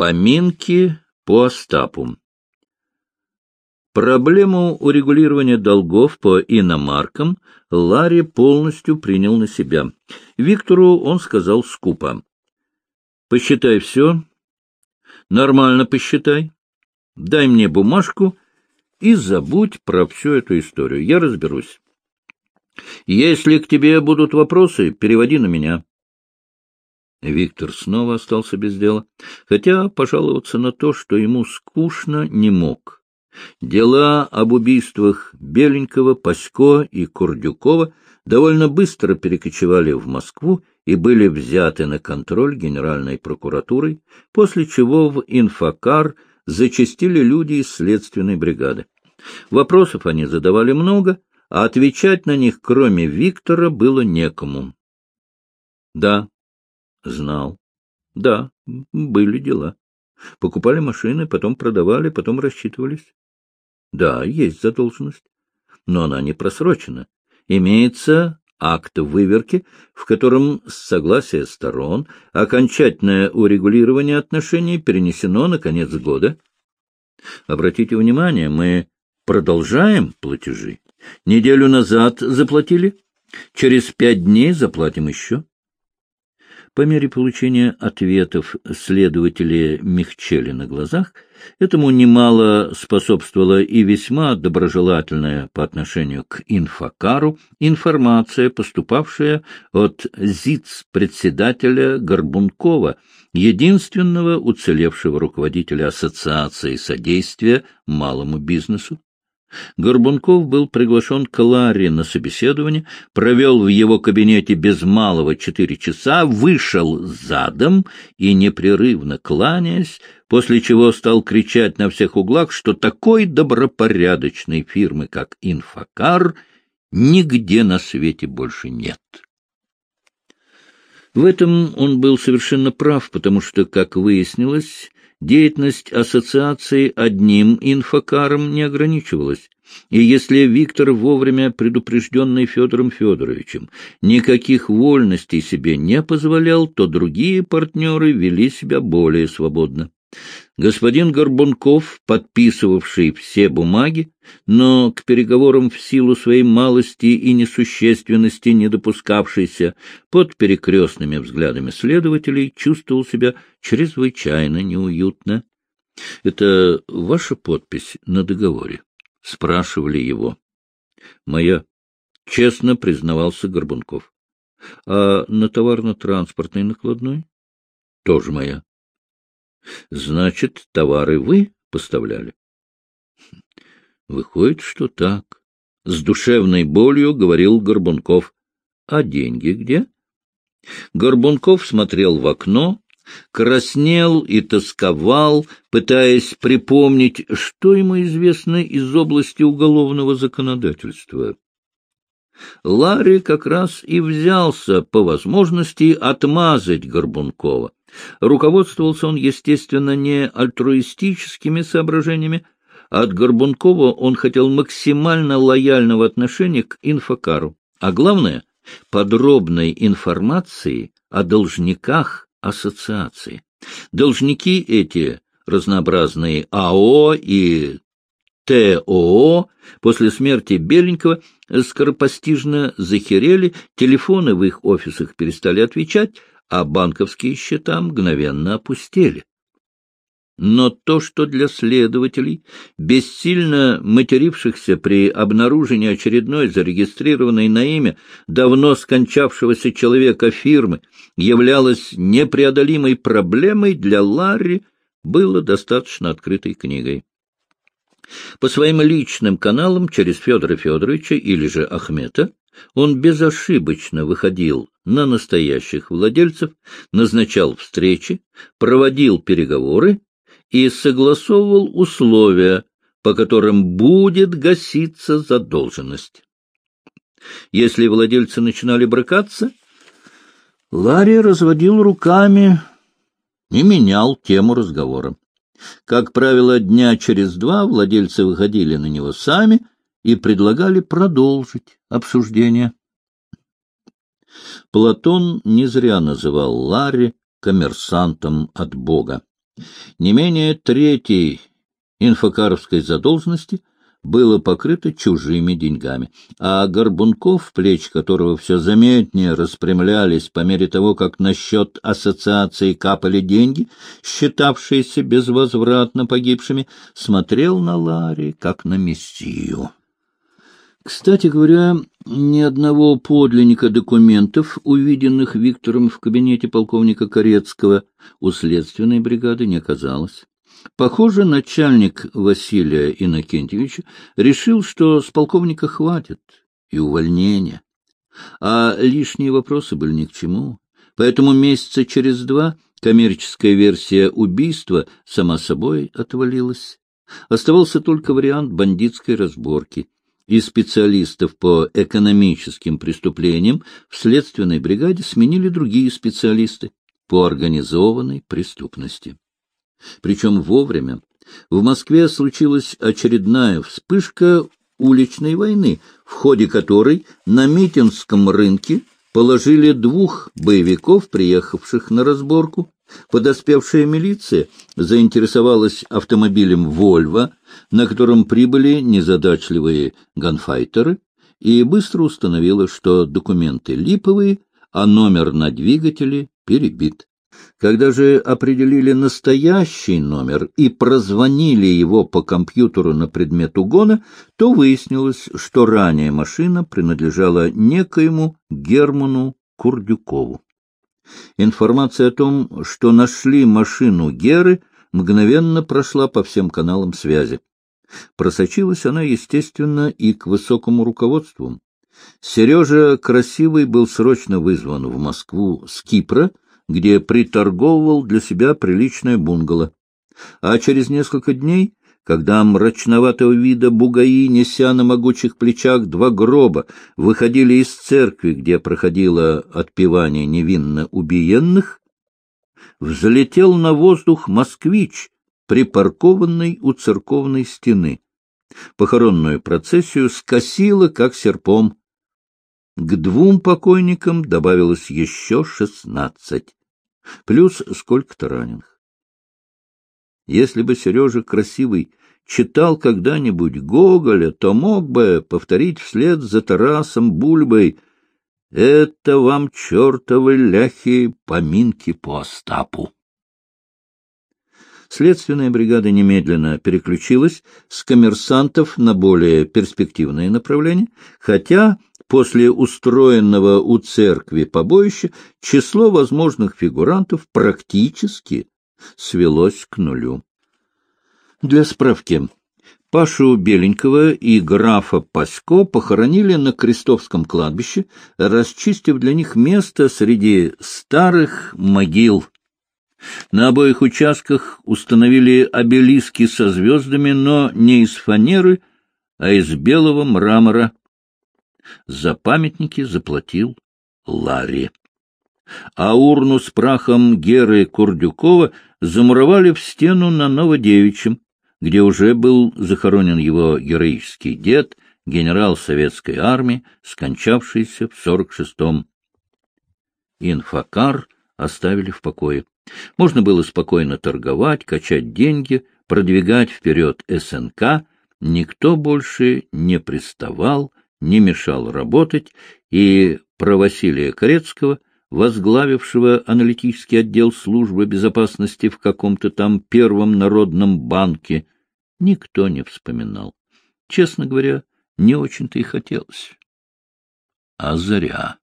Поминки по Остапу. Проблему урегулирования долгов по иномаркам Ларри полностью принял на себя. Виктору он сказал скупо. — Посчитай все. Нормально посчитай. Дай мне бумажку и забудь про всю эту историю. Я разберусь. Если к тебе будут вопросы, переводи на меня. Виктор снова остался без дела, хотя пожаловаться на то, что ему скучно, не мог. Дела об убийствах Беленького, Пасько и Курдюкова довольно быстро перекочевали в Москву и были взяты на контроль Генеральной прокуратурой, после чего в инфокар зачастили люди из следственной бригады. Вопросов они задавали много, а отвечать на них, кроме Виктора, было некому. Да, Знал. Да, были дела. Покупали машины, потом продавали, потом рассчитывались. Да, есть задолженность. Но она не просрочена. Имеется акт выверки, в котором с согласия сторон окончательное урегулирование отношений перенесено на конец года. Обратите внимание, мы продолжаем платежи. Неделю назад заплатили, через пять дней заплатим еще. По мере получения ответов следователи мягчели на глазах. Этому немало способствовала и весьма доброжелательная по отношению к инфокару информация, поступавшая от ЗИЦ-председателя Горбункова, единственного уцелевшего руководителя Ассоциации содействия малому бизнесу. Горбунков был приглашен к Ларе на собеседование, провел в его кабинете без малого четыре часа, вышел задом и, непрерывно кланяясь, после чего стал кричать на всех углах, что такой добропорядочной фирмы, как «Инфокар», нигде на свете больше нет. В этом он был совершенно прав, потому что, как выяснилось, Деятельность ассоциации одним инфокаром не ограничивалась, и если Виктор, вовремя предупрежденный Федором Федоровичем, никаких вольностей себе не позволял, то другие партнеры вели себя более свободно. Господин Горбунков, подписывавший все бумаги, но к переговорам в силу своей малости и несущественности не допускавшийся, под перекрестными взглядами следователей чувствовал себя чрезвычайно неуютно. — Это ваша подпись на договоре? — спрашивали его. — Моя. — честно признавался Горбунков. — А на товарно-транспортной накладной? — Тоже моя. — Значит, товары вы поставляли? — Выходит, что так. С душевной болью говорил Горбунков. — А деньги где? Горбунков смотрел в окно, краснел и тосковал, пытаясь припомнить, что ему известно из области уголовного законодательства. Ларри как раз и взялся по возможности отмазать Горбункова. Руководствовался он, естественно, не альтруистическими соображениями. От Горбункова он хотел максимально лояльного отношения к инфокару, а главное — подробной информации о должниках ассоциации. Должники эти, разнообразные АО и ТОО, после смерти Беленького скоропостижно захерели, телефоны в их офисах перестали отвечать, а банковские счета мгновенно опустели. Но то, что для следователей, бессильно матерившихся при обнаружении очередной зарегистрированной на имя давно скончавшегося человека фирмы, являлось непреодолимой проблемой для Ларри, было достаточно открытой книгой. По своим личным каналам через Федора Федоровича или же Ахмета он безошибочно выходил на настоящих владельцев, назначал встречи, проводил переговоры и согласовывал условия, по которым будет гаситься задолженность. Если владельцы начинали брыкаться, Ларри разводил руками и менял тему разговора. Как правило, дня через два владельцы выходили на него сами и предлагали продолжить обсуждение. Платон не зря называл Ларри коммерсантом от Бога. Не менее третьей инфокаровской задолженности было покрыто чужими деньгами, а Горбунков, плечи которого все заметнее распрямлялись по мере того, как на счет ассоциации капали деньги, считавшиеся безвозвратно погибшими, смотрел на Ларри, как на мессию. Кстати говоря, ни одного подлинника документов, увиденных Виктором в кабинете полковника Корецкого, у следственной бригады не оказалось. Похоже, начальник Василия Иннокентьевича решил, что с полковника хватит и увольнения, а лишние вопросы были ни к чему. Поэтому месяца через два коммерческая версия убийства сама собой отвалилась. Оставался только вариант бандитской разборки. И специалистов по экономическим преступлениям в следственной бригаде сменили другие специалисты по организованной преступности причем вовремя. В Москве случилась очередная вспышка уличной войны, в ходе которой на Митинском рынке положили двух боевиков, приехавших на разборку. Подоспевшая милиция заинтересовалась автомобилем «Вольво», на котором прибыли незадачливые ганфайтеры, и быстро установила, что документы липовые, а номер на двигателе перебит. Когда же определили настоящий номер и прозвонили его по компьютеру на предмет угона, то выяснилось, что ранее машина принадлежала некоему Герману Курдюкову. Информация о том, что нашли машину Геры, мгновенно прошла по всем каналам связи. Просочилась она, естественно, и к высокому руководству. Сережа Красивый был срочно вызван в Москву с Кипра, где приторговывал для себя приличное бунгало. А через несколько дней, когда мрачноватого вида бугаи, неся на могучих плечах два гроба, выходили из церкви, где проходило отпевание невинно убиенных, взлетел на воздух москвич, припаркованный у церковной стены. Похоронную процессию скосило, как серпом. К двум покойникам добавилось еще шестнадцать плюс сколько-то раненых. Если бы Сережа Красивый читал когда-нибудь Гоголя, то мог бы повторить вслед за Тарасом Бульбой «Это вам, чертовы ляхи, поминки по Остапу». Следственная бригада немедленно переключилась с коммерсантов на более перспективные направления, хотя После устроенного у церкви побоища число возможных фигурантов практически свелось к нулю. Для справки. Пашу Беленького и графа Пасько похоронили на Крестовском кладбище, расчистив для них место среди старых могил. На обоих участках установили обелиски со звездами, но не из фанеры, а из белого мрамора, за памятники заплатил Ларри. А урну с прахом Геры Курдюкова замуровали в стену на Новодевичьем, где уже был захоронен его героический дед, генерал советской армии, скончавшийся в 46-м. Инфокар оставили в покое. Можно было спокойно торговать, качать деньги, продвигать вперед СНК. Никто больше не приставал не мешал работать, и про Василия Корецкого, возглавившего аналитический отдел службы безопасности в каком-то там первом народном банке, никто не вспоминал. Честно говоря, не очень-то и хотелось. А зря.